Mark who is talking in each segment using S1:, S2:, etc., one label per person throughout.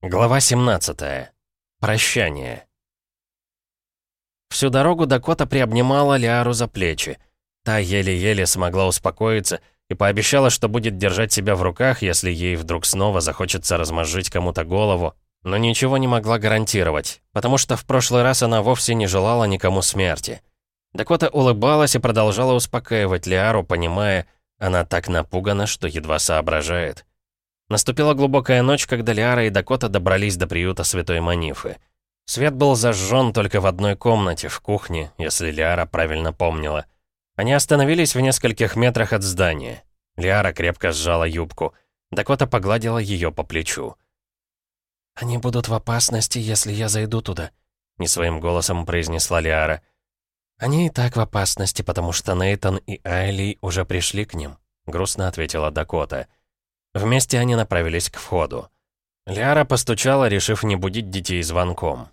S1: Глава 17. Прощание. Всю дорогу Дакота приобнимала Лиару за плечи. Та еле-еле смогла успокоиться и пообещала, что будет держать себя в руках, если ей вдруг снова захочется размозжить кому-то голову, но ничего не могла гарантировать, потому что в прошлый раз она вовсе не желала никому смерти. Дакота улыбалась и продолжала успокаивать Лиару, понимая, она так напугана, что едва соображает. Наступила глубокая ночь, когда Лиара и Дакота добрались до приюта Святой Манифы. Свет был зажжен только в одной комнате, в кухне, если Лиара правильно помнила. Они остановились в нескольких метрах от здания. Лиара крепко сжала юбку. Дакота погладила ее по плечу.
S2: «Они будут в опасности, если я зайду туда», — не своим голосом произнесла Лиара. «Они и так в опасности, потому что Нейтан и Айли уже пришли к ним», — грустно ответила Дакота. «Дакота».
S1: Вместе они направились к входу. Лиара постучала, решив не будить детей звонком.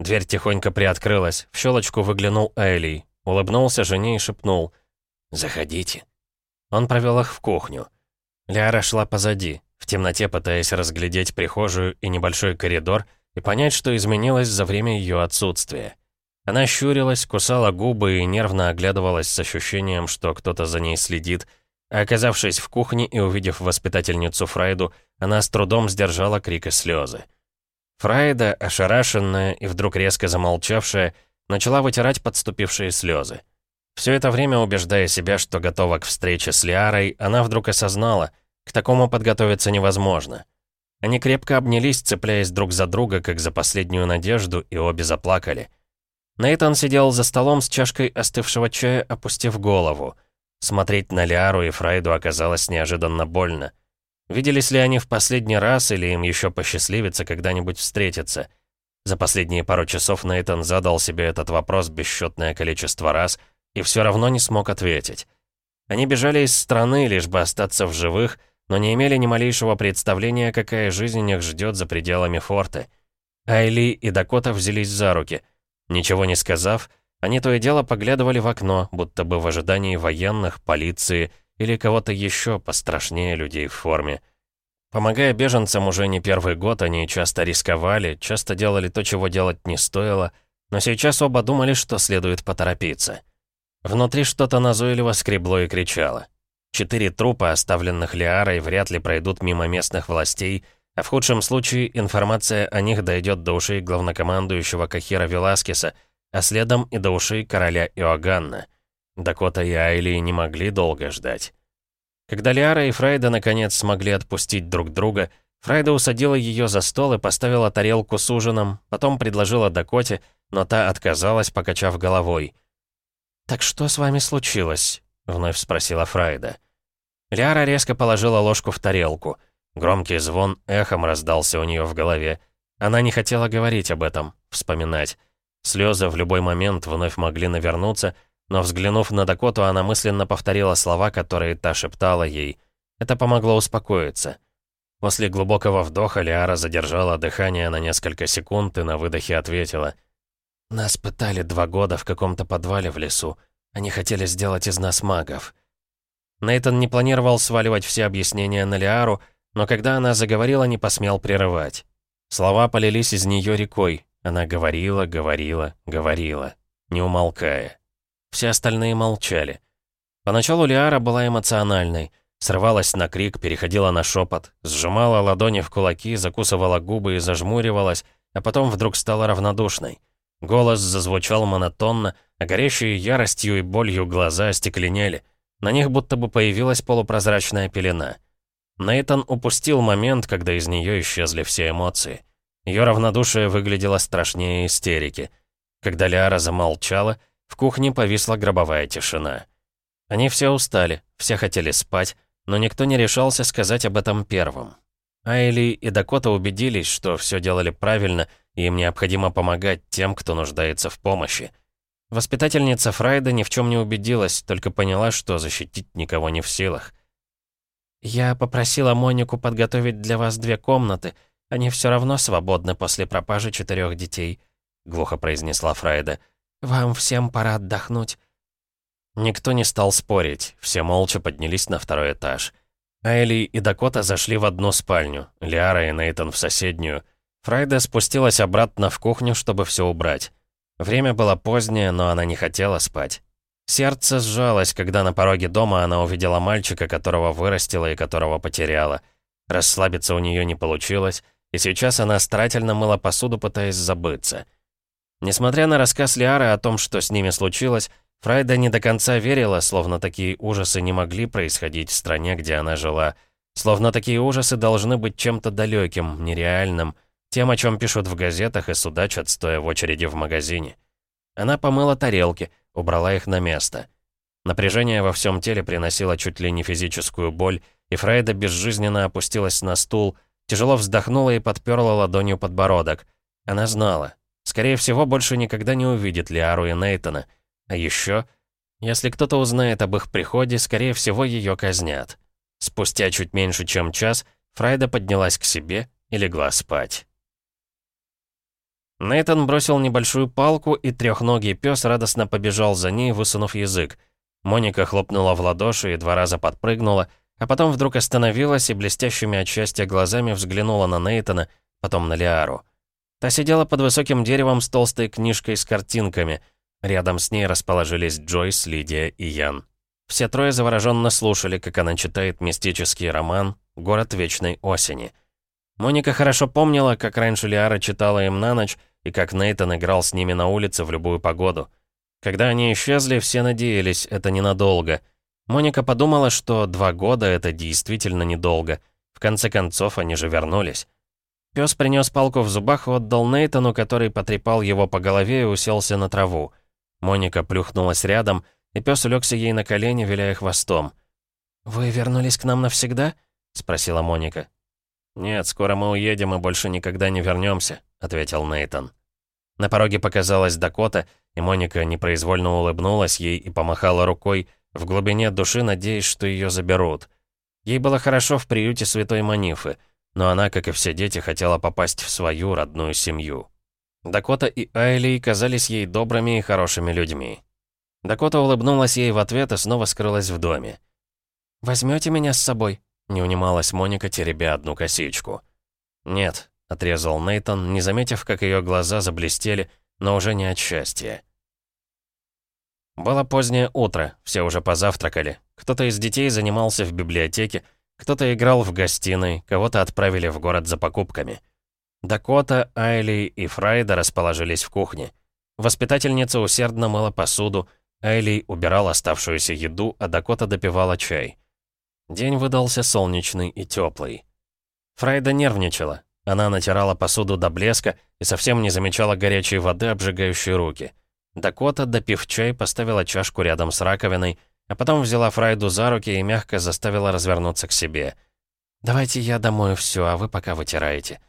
S1: Дверь тихонько приоткрылась, в щелочку выглянул Элли, улыбнулся жене и шепнул «Заходите». Он провел их в кухню. Лиара шла позади, в темноте пытаясь разглядеть прихожую и небольшой коридор и понять, что изменилось за время ее отсутствия. Она щурилась, кусала губы и нервно оглядывалась с ощущением, что кто-то за ней следит, оказавшись в кухне и увидев воспитательницу Фрайду, она с трудом сдержала крик и слезы. Фрайда, ошарашенная и вдруг резко замолчавшая, начала вытирать подступившие слезы. Все это время, убеждая себя, что готова к встрече с Лиарой, она вдруг осознала, к такому подготовиться невозможно. Они крепко обнялись, цепляясь друг за друга, как за последнюю надежду, и обе заплакали. Нейтан сидел за столом с чашкой остывшего чая, опустив голову — Смотреть на Лиару и Фрайду оказалось неожиданно больно. Виделись ли они в последний раз, или им еще посчастливится когда-нибудь встретиться? За последние пару часов Нейтан задал себе этот вопрос бесчетное количество раз и все равно не смог ответить. Они бежали из страны, лишь бы остаться в живых, но не имели ни малейшего представления, какая жизнь их ждет за пределами форта. Айли и Дакота взялись за руки. Ничего не сказав, они то и дело поглядывали в окно, будто бы в ожидании военных, полиции или кого-то еще пострашнее людей в форме. Помогая беженцам уже не первый год, они часто рисковали, часто делали то, чего делать не стоило, но сейчас оба думали, что следует поторопиться. Внутри что-то назойливо скребло и кричало. Четыре трупа, оставленных Лиарой, вряд ли пройдут мимо местных властей, а в худшем случае информация о них дойдет до ушей главнокомандующего Кахира Веласкеса, а следом и до ушей короля Иоганна. Дакота и Айли не могли долго ждать. Когда Лиара и Фрайда наконец смогли отпустить друг друга, Фрайда усадила ее за стол и поставила тарелку с ужином, потом предложила Дакоте, но та отказалась, покачав головой. «Так что с вами случилось?» — вновь спросила Фрайда. Лиара резко положила ложку в тарелку. Громкий звон эхом раздался у нее в голове. Она не хотела говорить об этом, вспоминать. Слезы в любой момент вновь могли навернуться, но взглянув на Дакоту, она мысленно повторила слова, которые та шептала ей. Это помогло успокоиться. После глубокого вдоха Лиара задержала дыхание на несколько секунд и на выдохе ответила. «Нас пытали два года в каком-то подвале в лесу. Они хотели сделать из нас магов». Нейтан не планировал сваливать все объяснения на Лиару, но когда она заговорила, не посмел прерывать. Слова полились из нее рекой, она говорила, говорила, говорила, не умолкая. Все остальные молчали. Поначалу Лиара была эмоциональной, срывалась на крик, переходила на шепот, сжимала ладони в кулаки, закусывала губы и зажмуривалась, а потом вдруг стала равнодушной. Голос зазвучал монотонно, а горящие яростью и болью глаза остекленели. На них будто бы появилась полупрозрачная пелена. Нейтан упустил момент, когда из нее исчезли все эмоции. Ее равнодушие выглядело страшнее истерики. Когда Лиара замолчала, в кухне повисла гробовая тишина. Они все устали, все хотели спать, но никто не решался сказать об этом первым. Айли и Дакота убедились, что все делали правильно, и им необходимо помогать тем, кто нуждается в помощи. Воспитательница Фрайда ни в чем не убедилась, только поняла, что защитить никого не в силах. «Я попросила Монику подготовить для вас две комнаты», они все равно свободны после пропажи четырех детей», — глухо произнесла Фрайда. «Вам всем пора отдохнуть». Никто не стал спорить, все молча поднялись на второй этаж. Айли и Дакота зашли в одну спальню, Лиара и Нейтон в соседнюю. Фрайда спустилась обратно в кухню, чтобы все убрать. Время было позднее, но она не хотела спать. Сердце сжалось, когда на пороге дома она увидела мальчика, которого вырастила и которого потеряла. Расслабиться у нее не получилось, и сейчас она старательно мыла посуду, пытаясь забыться. Несмотря на рассказ Лиары о том, что с ними случилось, Фрайда не до конца верила, словно такие ужасы не могли происходить в стране, где она жила. Словно такие ужасы должны быть чем-то далеким, нереальным, тем, о чем пишут в газетах и судачат, стоя в очереди в магазине. Она помыла тарелки, убрала их на место. Напряжение во всем теле приносило чуть ли не физическую боль, и Фрейда безжизненно опустилась на стул, тяжело вздохнула и подперла ладонью подбородок. Она знала. Скорее всего, больше никогда не увидит Лиару и Нейтона. А еще, если кто-то узнает об их приходе, скорее всего, ее казнят. Спустя чуть меньше, чем час, Фрайда поднялась к себе и легла спать. Нейтан бросил небольшую палку, и трехногий пес радостно побежал за ней, высунув язык. Моника хлопнула в ладоши и два раза подпрыгнула, а потом вдруг остановилась и блестящими от счастья глазами взглянула на Нейтана, потом на Лиару. Та сидела под высоким деревом с толстой книжкой с картинками. Рядом с ней расположились Джойс, Лидия и Ян. Все трое завороженно слушали, как она читает мистический роман «Город вечной осени». Моника хорошо помнила, как раньше Лиара читала им на ночь, и как Нейтан играл с ними на улице в любую погоду. Когда они исчезли, все надеялись, это ненадолго. Моника подумала, что два года — это действительно недолго. В конце концов, они же вернулись. Пес принес палку в зубах и отдал Нейтану, который потрепал его по голове и уселся на траву. Моника плюхнулась рядом, и пес улегся ей на колени, виляя хвостом. «Вы вернулись к нам навсегда?» — спросила Моника. «Нет, скоро мы уедем и больше никогда не вернемся», — ответил Нейтон. На пороге показалась Дакота, и Моника непроизвольно улыбнулась ей и помахала рукой, в глубине души надеясь, что ее заберут. Ей было хорошо в приюте Святой Манифы, но она, как и все дети, хотела попасть в свою родную семью. Дакота и Айли казались ей добрыми и хорошими людьми. Дакота улыбнулась ей в ответ и снова скрылась в доме. «Возьмете меня с собой?» Не унималась Моника, теребя одну косичку. «Нет», — отрезал Нейтон, не заметив, как ее глаза заблестели, но уже не от счастья. Было позднее утро, все уже позавтракали. Кто-то из детей занимался в библиотеке, кто-то играл в гостиной, кого-то отправили в город за покупками. Дакота, Айли и Фрайда расположились в кухне. Воспитательница усердно мыла посуду, Айли убирал оставшуюся еду, а Дакота допивала чай. День выдался солнечный и теплый. Фрайда нервничала. Она натирала посуду до блеска и совсем не замечала горячей воды, обжигающей руки. Дакота, допив чай, поставила чашку рядом с раковиной, а потом взяла Фрайду за руки и мягко заставила развернуться к себе. «Давайте я домою все, а вы пока вытираете».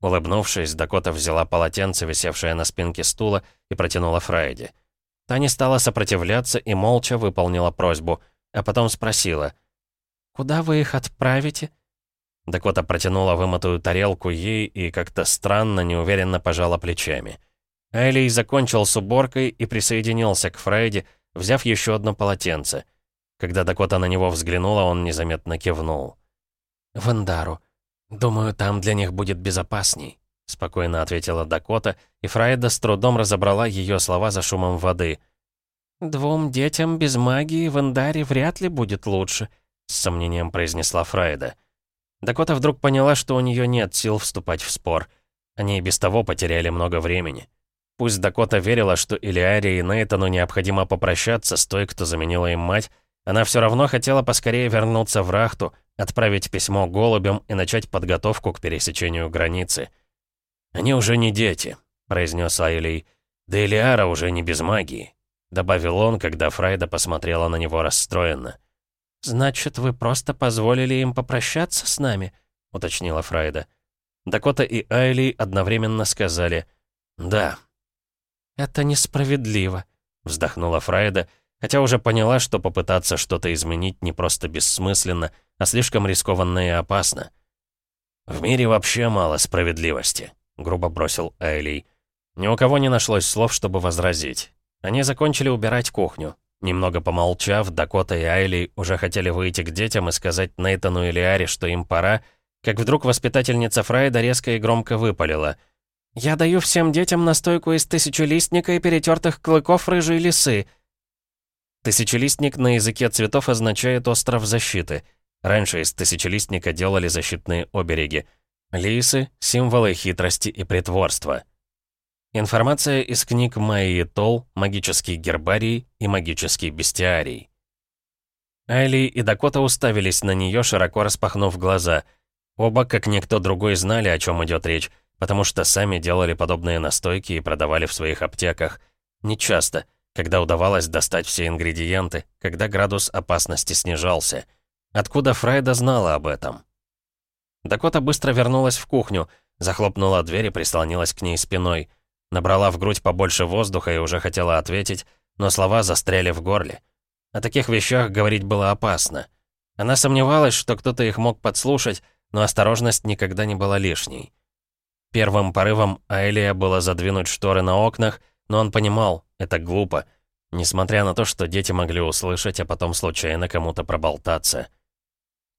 S1: Улыбнувшись, Дакота взяла полотенце, висевшее на спинке стула, и протянула Фрайде. Та не стала сопротивляться и молча выполнила просьбу, а потом спросила — «Куда вы их отправите?» Дакота протянула вымытую тарелку ей и как-то странно, неуверенно пожала плечами. Айлей закончил с уборкой и присоединился к Фрейде, взяв еще одно полотенце. Когда Дакота на него взглянула, он незаметно кивнул. «В Андару. Думаю, там для них будет безопасней», — спокойно ответила Дакота, и Фрайда с трудом разобрала ее слова за шумом воды. «Двум детям без магии в Андаре вряд ли будет лучше», с сомнением произнесла Фрайда. Дакота вдруг поняла, что у нее нет сил вступать в спор. Они и без того потеряли много времени. Пусть Дакота верила, что Илиаре и Нейтану необходимо попрощаться с той, кто заменила им мать, она все равно хотела поскорее вернуться в Рахту, отправить письмо голубям и начать подготовку к пересечению границы. «Они уже не дети», — произнес Айлей. «Да Илиара уже не без магии», — добавил он, когда Фрайда посмотрела на него расстроенно. «Значит, вы просто позволили им попрощаться с нами?» — уточнила Фрайда. Дакота и Айли одновременно сказали «Да». «Это несправедливо», — вздохнула Фрайда, хотя уже поняла, что попытаться что-то изменить не просто бессмысленно, а слишком рискованно и опасно. «В мире вообще мало справедливости», — грубо бросил Айли. Ни у кого не нашлось слов, чтобы возразить. Они закончили убирать кухню. Немного помолчав, Дакота и Айли уже хотели выйти к детям и сказать Нейтану или Аре, что им пора, как вдруг воспитательница Фрайда резко и громко выпалила. «Я даю всем детям настойку из тысячелистника и перетертых клыков рыжей лисы». Тысячелистник на языке цветов означает «остров защиты». Раньше из тысячелистника делали защитные обереги. Лисы — символы хитрости и притворства. Информация из книг Майи Тол, «Магический гербарий» и «Магический бестиарий». Айли и Дакота уставились на нее, широко распахнув глаза. Оба, как никто другой, знали, о чем идет речь, потому что сами делали подобные настойки и продавали в своих аптеках. Нечасто, когда удавалось достать все ингредиенты, когда градус опасности снижался. Откуда Фрайда знала об этом? Дакота быстро вернулась в кухню, захлопнула дверь и прислонилась к ней спиной — Набрала в грудь побольше воздуха и уже хотела ответить, но слова застряли в горле. О таких вещах говорить было опасно. Она сомневалась, что кто-то их мог подслушать, но осторожность никогда не была лишней. Первым порывом Аэлия было задвинуть шторы на окнах, но он понимал, это глупо, несмотря на то, что дети могли услышать, а потом случайно кому-то проболтаться.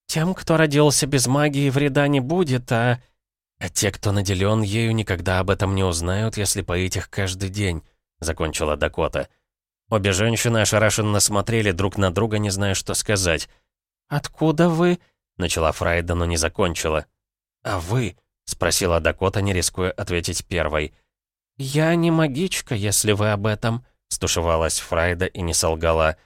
S1: «Тем, кто родился без магии, вреда не будет, а...» «А те, кто наделен ею, никогда об этом не узнают, если поить их каждый день», — закончила Дакота. Обе женщины ошарашенно смотрели друг на друга, не зная, что сказать. «Откуда вы?» — начала Фрайда, но не закончила. «А вы?» — спросила Дакота, не рискуя ответить первой. «Я не магичка, если вы об этом», — стушевалась Фрайда и не солгала.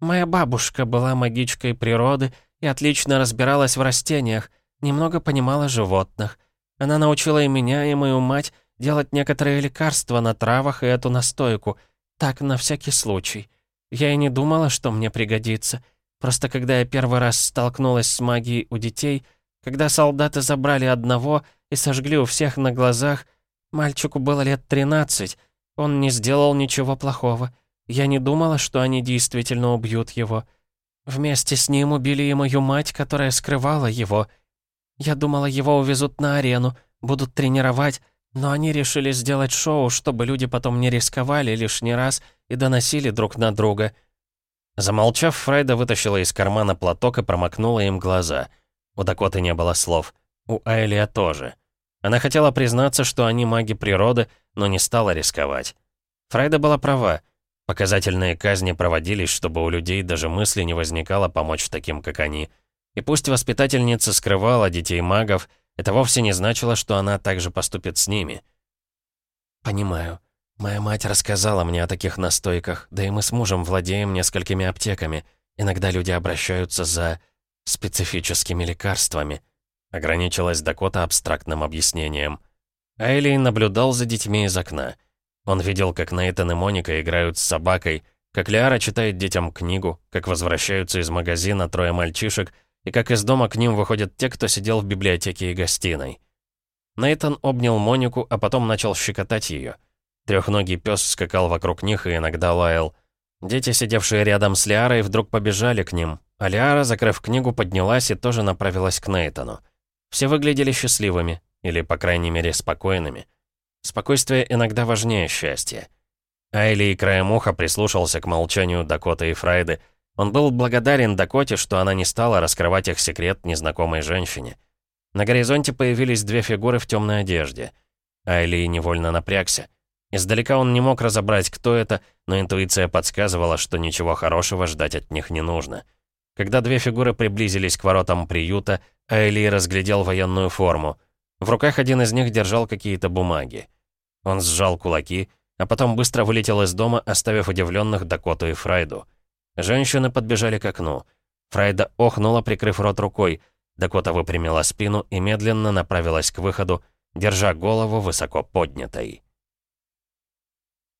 S1: «Моя бабушка была магичкой природы и отлично разбиралась в растениях, немного понимала животных. Она научила и меня, и мою мать делать некоторые лекарства на травах и эту настойку. Так, на всякий случай. Я и не думала, что мне пригодится. Просто когда я первый раз столкнулась с магией у детей, когда солдаты забрали одного и сожгли у всех на глазах, мальчику было лет 13, он не сделал ничего плохого. Я не думала, что они действительно убьют его. Вместе с ним убили и мою мать, которая скрывала его — я думала, его увезут на арену, будут тренировать, но они решили сделать шоу, чтобы люди потом не рисковали лишний раз и доносили друг на друга». Замолчав, Фрайда вытащила из кармана платок и промокнула им глаза. У Дакоты не было слов. У Айлия тоже. Она хотела признаться, что они маги природы, но не стала рисковать. Фрайда была права. Показательные казни проводились, чтобы у людей даже мысли не возникало помочь таким, как они — и пусть воспитательница скрывала детей магов, это вовсе не значило, что она также поступит с ними. «Понимаю. Моя мать рассказала мне о таких настойках, да и мы с мужем владеем несколькими аптеками. Иногда люди обращаются за специфическими лекарствами», ограничилась Дакота абстрактным объяснением. Айлей наблюдал за детьми из окна. Он видел, как Нейтан и Моника играют с собакой, как Лиара читает детям книгу, как возвращаются из магазина трое мальчишек — и как из дома к ним выходят те, кто сидел в библиотеке и гостиной. Нейтан обнял Монику, а потом начал щекотать ее. Трехногий пес скакал вокруг них и иногда лаял. Дети, сидевшие рядом с Лиарой, вдруг побежали к ним, а Лиара, закрыв книгу, поднялась и тоже направилась к Нейтану. Все выглядели счастливыми, или, по крайней мере, спокойными. Спокойствие иногда важнее счастья. Айли и краем уха прислушался к молчанию Дакота и Фрайды, он был благодарен Дакоте, что она не стала раскрывать их секрет незнакомой женщине. На горизонте появились две фигуры в темной одежде. Айли невольно напрягся. Издалека он не мог разобрать, кто это, но интуиция подсказывала, что ничего хорошего ждать от них не нужно. Когда две фигуры приблизились к воротам приюта, Айли разглядел военную форму. В руках один из них держал какие-то бумаги. Он сжал кулаки, а потом быстро вылетел из дома, оставив удивленных Дакоту и Фрайду. Женщины подбежали к окну. Фрайда охнула, прикрыв рот рукой. Дакота выпрямила спину и медленно направилась к выходу, держа голову высоко поднятой.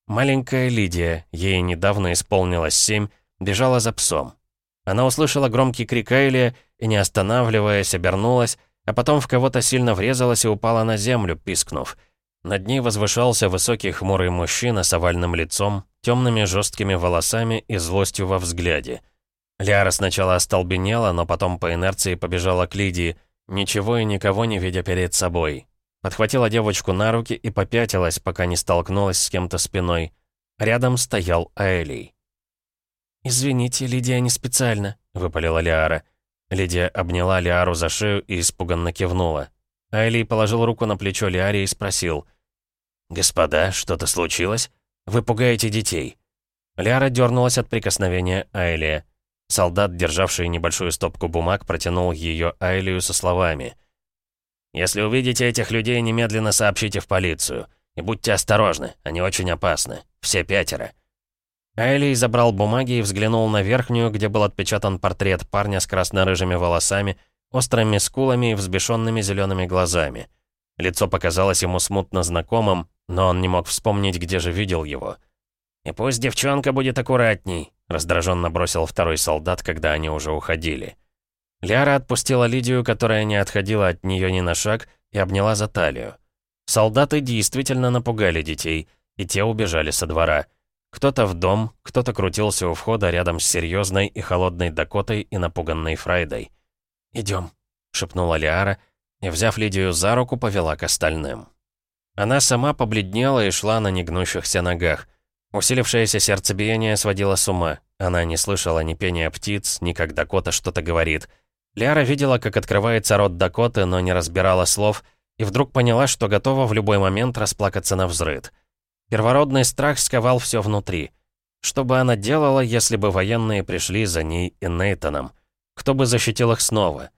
S1: Маленькая Лидия, ей недавно исполнилось семь, бежала за псом. Она услышала громкий крик Эйлия и, не останавливаясь, обернулась, а потом в кого-то сильно врезалась и упала на землю, пискнув. Над ней возвышался высокий хмурый мужчина с овальным лицом, темными жесткими волосами и злостью во взгляде. Ляра сначала остолбенела, но потом по инерции побежала к Лидии, ничего и никого не видя перед собой. Подхватила девочку на руки и попятилась, пока не столкнулась с кем-то спиной. Рядом стоял Аэлий.
S2: «Извините, Лидия не специально», — выпалила Лиара. Лидия обняла Лиару за шею и испуганно кивнула. Айли положил руку на плечо Лиаре и спросил. «Господа, что-то случилось? Вы пугаете детей». Лиара дернулась от прикосновения Айлия. Солдат, державший небольшую стопку бумаг, протянул ее Айлию со словами. «Если увидите этих людей, немедленно сообщите в полицию. И будьте осторожны, они очень опасны. Все пятеро». Айли забрал бумаги и взглянул на верхнюю, где был отпечатан портрет парня с красно-рыжими волосами, острыми скулами и взбешенными зелеными глазами. Лицо показалось ему смутно знакомым, но он не мог вспомнить, где же видел его. «И пусть девчонка будет аккуратней», — раздраженно бросил второй солдат, когда они уже уходили. Ляра отпустила Лидию, которая не отходила от нее ни на шаг, и обняла за талию. Солдаты действительно напугали детей, и те убежали со двора. Кто-то в дом, кто-то крутился у входа рядом с серьезной и холодной Дакотой и напуганной Фрайдой. «Идем», — шепнула Лиара, и, взяв Лидию за руку, повела к остальным. Она сама побледнела и шла на негнущихся ногах. Усилившееся сердцебиение сводило с ума. Она не слышала ни пения птиц, ни как Дакота что-то говорит. Лиара видела, как открывается рот Дакоты, но не разбирала слов, и вдруг поняла, что готова в любой момент расплакаться на взрыд. Первородный страх сковал все внутри. Что бы она делала, если бы военные пришли за ней и Нейтаном? Кто бы защитил их снова?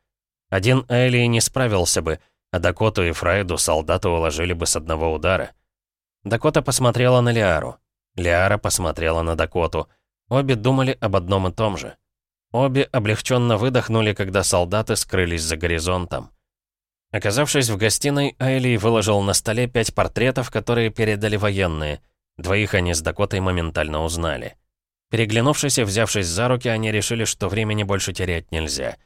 S2: Один Элли не справился бы, а Дакоту и Фрайду солдаты уложили бы с одного удара. Дакота посмотрела на Лиару. Лиара посмотрела на Дакоту. Обе думали об одном и том же. Обе облегченно выдохнули, когда солдаты скрылись за горизонтом. Оказавшись в гостиной, Айли выложил на столе пять портретов, которые передали военные. Двоих они с Дакотой моментально узнали. Переглянувшись и взявшись за руки, они решили, что времени больше терять нельзя.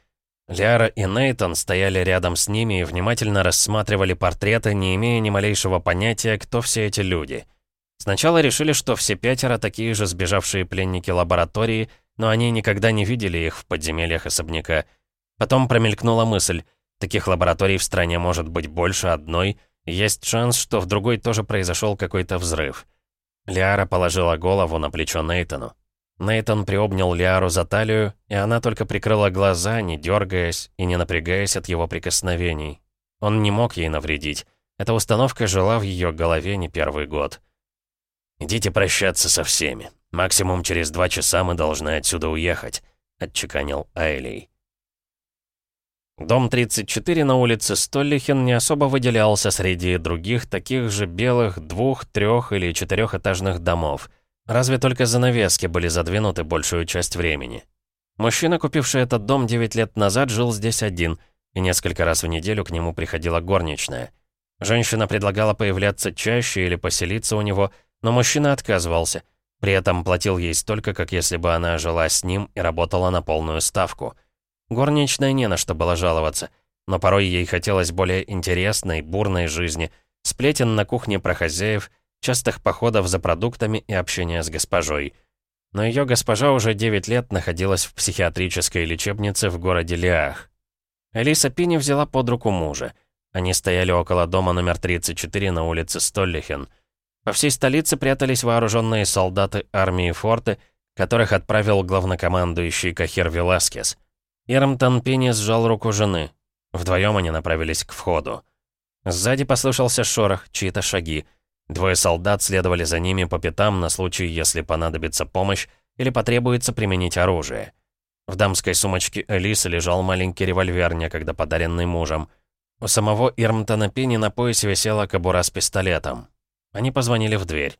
S2: Лиара и Нейтон стояли рядом с ними и внимательно рассматривали портреты, не имея ни малейшего понятия, кто все эти люди. Сначала решили, что все пятеро такие же сбежавшие пленники лаборатории, но они никогда не видели их в подземельях особняка. Потом промелькнула мысль — Таких лабораторий в стране может быть больше одной, есть шанс, что в другой тоже произошел какой-то взрыв. Лиара положила голову на плечо Нейтану. Нейтан приобнял Лиару за талию, и она только прикрыла глаза, не дергаясь и не напрягаясь от его прикосновений. Он не мог ей навредить. Эта установка жила в ее голове не первый год. «Идите прощаться со всеми. Максимум через два часа мы должны отсюда уехать», — отчеканил Айлей. Дом 34 на улице Столлихен не особо выделялся среди других таких же белых двух, трех или четырехэтажных домов. Разве только занавески были задвинуты большую часть времени. Мужчина, купивший этот дом 9 лет назад, жил здесь один, и несколько раз в неделю к нему приходила горничная. Женщина предлагала появляться чаще или поселиться у него, но мужчина отказывался. При этом платил ей столько, как если бы она жила с ним и работала на полную ставку – Горничной не на что было жаловаться, но порой ей хотелось более интересной, бурной жизни, сплетен на кухне про хозяев, частых походов за продуктами и общения с госпожой. Но ее госпожа уже 9 лет находилась в психиатрической лечебнице в городе Лиах. Элиса Пини взяла под руку мужа. Они стояли около дома номер 34 на улице Столлихен. По всей столице прятались вооруженные солдаты армии Форты, которых отправил главнокомандующий Кахир Веласкес. Ирмтон Пини сжал руку жены. Вдвоем они направились к входу. Сзади послышался шорох, чьи-то шаги. Двое солдат следовали за ними по пятам на случай, если понадобится помощь или потребуется применить оружие. В дамской сумочке Элисы лежал маленький револьвер, некогда подаренный мужем. У самого Ирмтона Пини на поясе висела кобура с пистолетом. Они позвонили в дверь.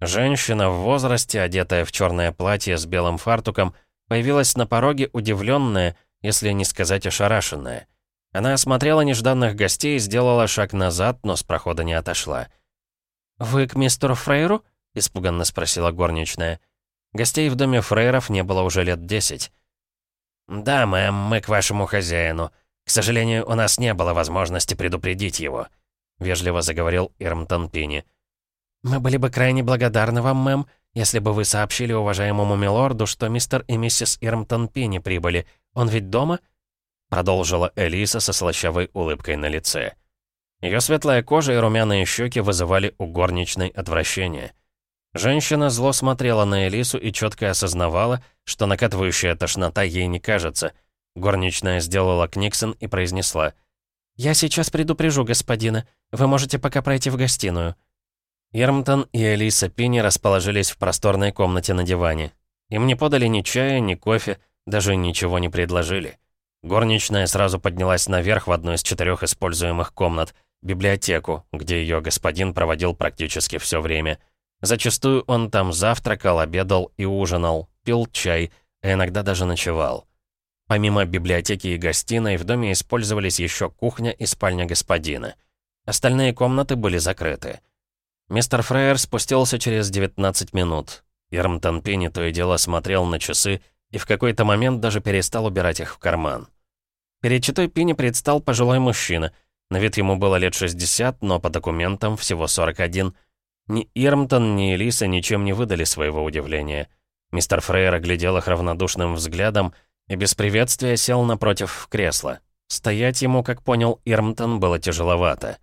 S2: Женщина в возрасте, одетая в черное платье с белым фартуком, Появилась на пороге удивленная, если не сказать ошарашенная. Она осмотрела нежданных гостей сделала шаг назад, но с прохода не отошла. «Вы к мистеру Фрейру?» — испуганно спросила горничная. Гостей в доме Фрейров не было уже лет десять. «Да, мэм, мы к вашему хозяину. К сожалению, у нас не было возможности предупредить его», — вежливо заговорил Ирмтон Пини. «Мы были бы крайне благодарны вам, мэм, если бы вы сообщили уважаемому милорду, что мистер и миссис Ирмтон Пини прибыли, он ведь дома?» Продолжила Элиса со слащавой улыбкой на лице. Ее светлая кожа и румяные щеки вызывали у горничной отвращение.
S1: Женщина зло смотрела на Элису и четко осознавала, что накатывающая тошнота ей не кажется. Горничная сделала книксон и произнесла. «Я сейчас предупрежу господина. Вы можете пока пройти в гостиную». Ермтон и Элиса Пини расположились в просторной комнате на диване. Им не подали ни чая, ни кофе, даже ничего не предложили. Горничная сразу поднялась наверх в одну из четырех используемых комнат, библиотеку, где ее господин проводил практически все время. Зачастую он там завтракал, обедал и ужинал, пил чай, а иногда даже ночевал. Помимо библиотеки и гостиной, в доме использовались еще кухня и спальня господина. Остальные комнаты были закрыты. Мистер Фрейер спустился через 19 минут. Ермтон Пенни то и дело смотрел на часы и в какой-то момент даже перестал убирать их в карман. Перед читой Пини предстал пожилой мужчина. На вид ему было лет 60, но по документам всего 41. Ни Ирмтон, ни Элиса ничем не выдали своего удивления. Мистер Фрейер оглядел их равнодушным взглядом и без приветствия сел напротив в кресло. Стоять ему, как понял Ирмтон, было тяжеловато.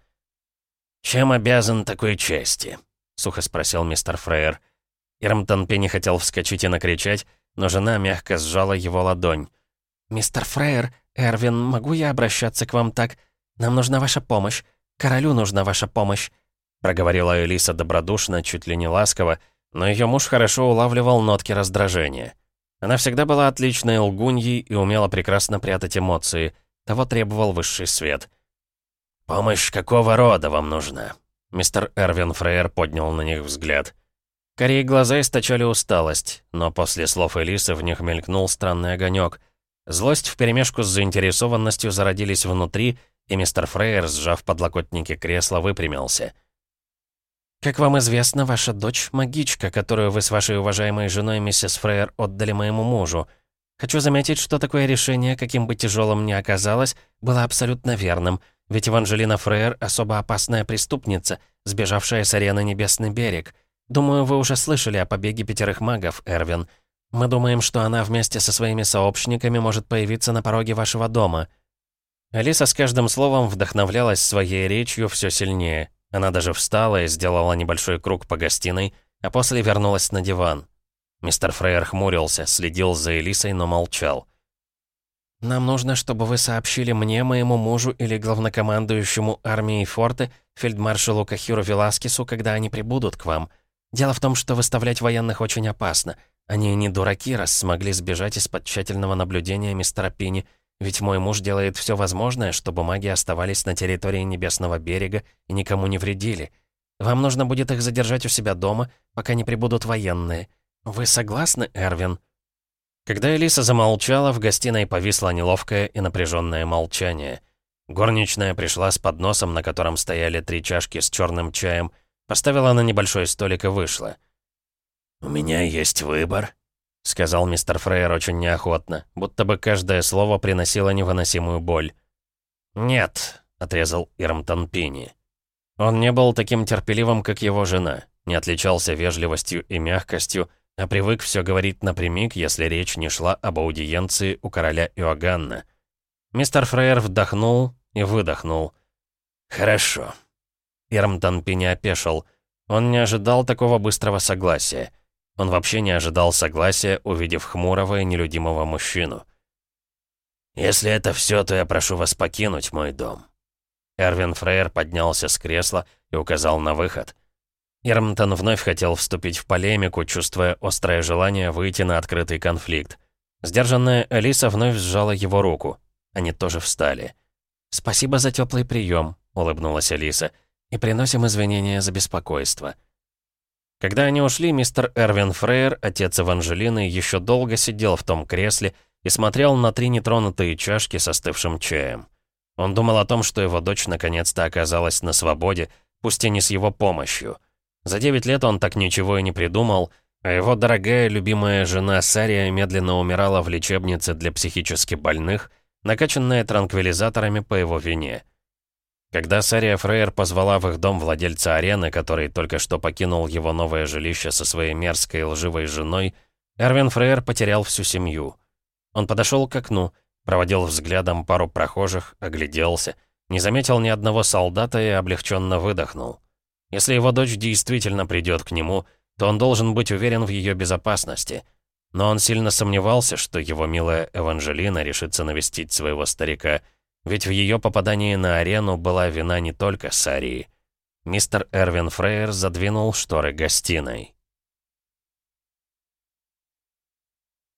S1: «Чем обязан такой чести?» — сухо спросил мистер Фрейер. Ирмтон Пенни хотел вскочить и накричать, но жена мягко сжала его ладонь.
S2: «Мистер Фрейер, «Эрвин, могу я обращаться к вам так? Нам нужна ваша помощь. Королю нужна ваша помощь», — проговорила Элиса добродушно, чуть ли не ласково, но ее муж хорошо улавливал нотки раздражения. Она всегда была отличной лгуньей и умела прекрасно прятать эмоции. Того требовал высший свет. «Помощь какого рода вам нужна?» Мистер Эрвин Фрейер поднял на них взгляд. Корей глаза источали усталость, но после слов Элисы в них мелькнул странный огонек — Злость вперемешку с заинтересованностью зародились внутри, и мистер Фрейер, сжав подлокотники кресла, выпрямился. «Как вам известно, ваша дочь — магичка, которую вы с вашей уважаемой женой, миссис Фрейер, отдали моему мужу. Хочу заметить, что такое решение, каким бы тяжелым ни оказалось, было абсолютно верным, ведь Эванжелина Фрейер — особо опасная преступница, сбежавшая с арены Небесный берег. Думаю, вы уже слышали о побеге пятерых магов, Эрвин». Мы думаем, что она вместе со своими сообщниками может появиться на пороге вашего дома». Алиса с каждым словом вдохновлялась своей речью все сильнее. Она даже встала и сделала небольшой круг по гостиной, а после вернулась на диван. Мистер Фрейер хмурился, следил за Элисой, но молчал. «Нам нужно, чтобы вы сообщили мне, моему мужу или главнокомандующему армией форты, фельдмаршалу Кахиру Веласкесу, когда они прибудут к вам. Дело в том, что выставлять военных очень опасно. Они не дураки, раз смогли сбежать из-под тщательного наблюдения мистера Пини, ведь мой муж делает все возможное, чтобы маги оставались на территории Небесного берега и никому не вредили. Вам нужно будет их задержать у себя дома, пока не прибудут военные. Вы согласны, Эрвин?» Когда Элиса замолчала, в гостиной повисло неловкое и напряженное молчание. Горничная пришла с подносом, на котором стояли три чашки с черным чаем, поставила на небольшой столик и вышла. «У меня есть выбор», — сказал мистер Фрейер очень неохотно, будто бы каждое слово приносило невыносимую боль. «Нет», — отрезал Ирмтон Пини. Он не был таким терпеливым, как его жена, не отличался вежливостью и мягкостью, а привык все говорить напрямик, если речь не шла об аудиенции у короля Иоганна. Мистер Фрейер вдохнул и выдохнул. «Хорошо». Ирмтон Пини опешил. Он не ожидал такого быстрого согласия. Он вообще не ожидал согласия, увидев хмурого и нелюдимого мужчину. «Если это все, то я прошу вас покинуть мой дом». Эрвин Фрейер поднялся с кресла и указал на выход. Ермтон вновь хотел вступить в полемику, чувствуя острое желание выйти на открытый конфликт. Сдержанная Алиса вновь сжала его руку. Они тоже встали. «Спасибо за теплый прием», — улыбнулась Алиса. «И приносим извинения за беспокойство». Когда они ушли, мистер Эрвин Фрейер, отец Эванжелины, еще долго сидел в том кресле и смотрел на три нетронутые чашки с остывшим чаем. Он думал о том, что его дочь наконец-то оказалась на свободе, пусть и не с его помощью. За девять лет он так ничего и не придумал, а его дорогая любимая жена Сария медленно умирала в лечебнице для психически больных, накачанная транквилизаторами по его вине. Когда Сария Фрейер позвала в их дом владельца арены, который только что покинул его новое жилище со своей мерзкой лживой женой, Эрвин Фрейер потерял всю семью. Он подошел к окну, проводил взглядом пару прохожих, огляделся, не заметил ни одного солдата и облегченно выдохнул. Если его дочь действительно придет к нему,
S1: то он должен быть уверен в ее безопасности. Но он сильно сомневался, что его милая Эванжелина решится навестить своего старика, ведь в ее попадании на арену была вина не только Сарии. Мистер Эрвин Фрейер задвинул шторы гостиной.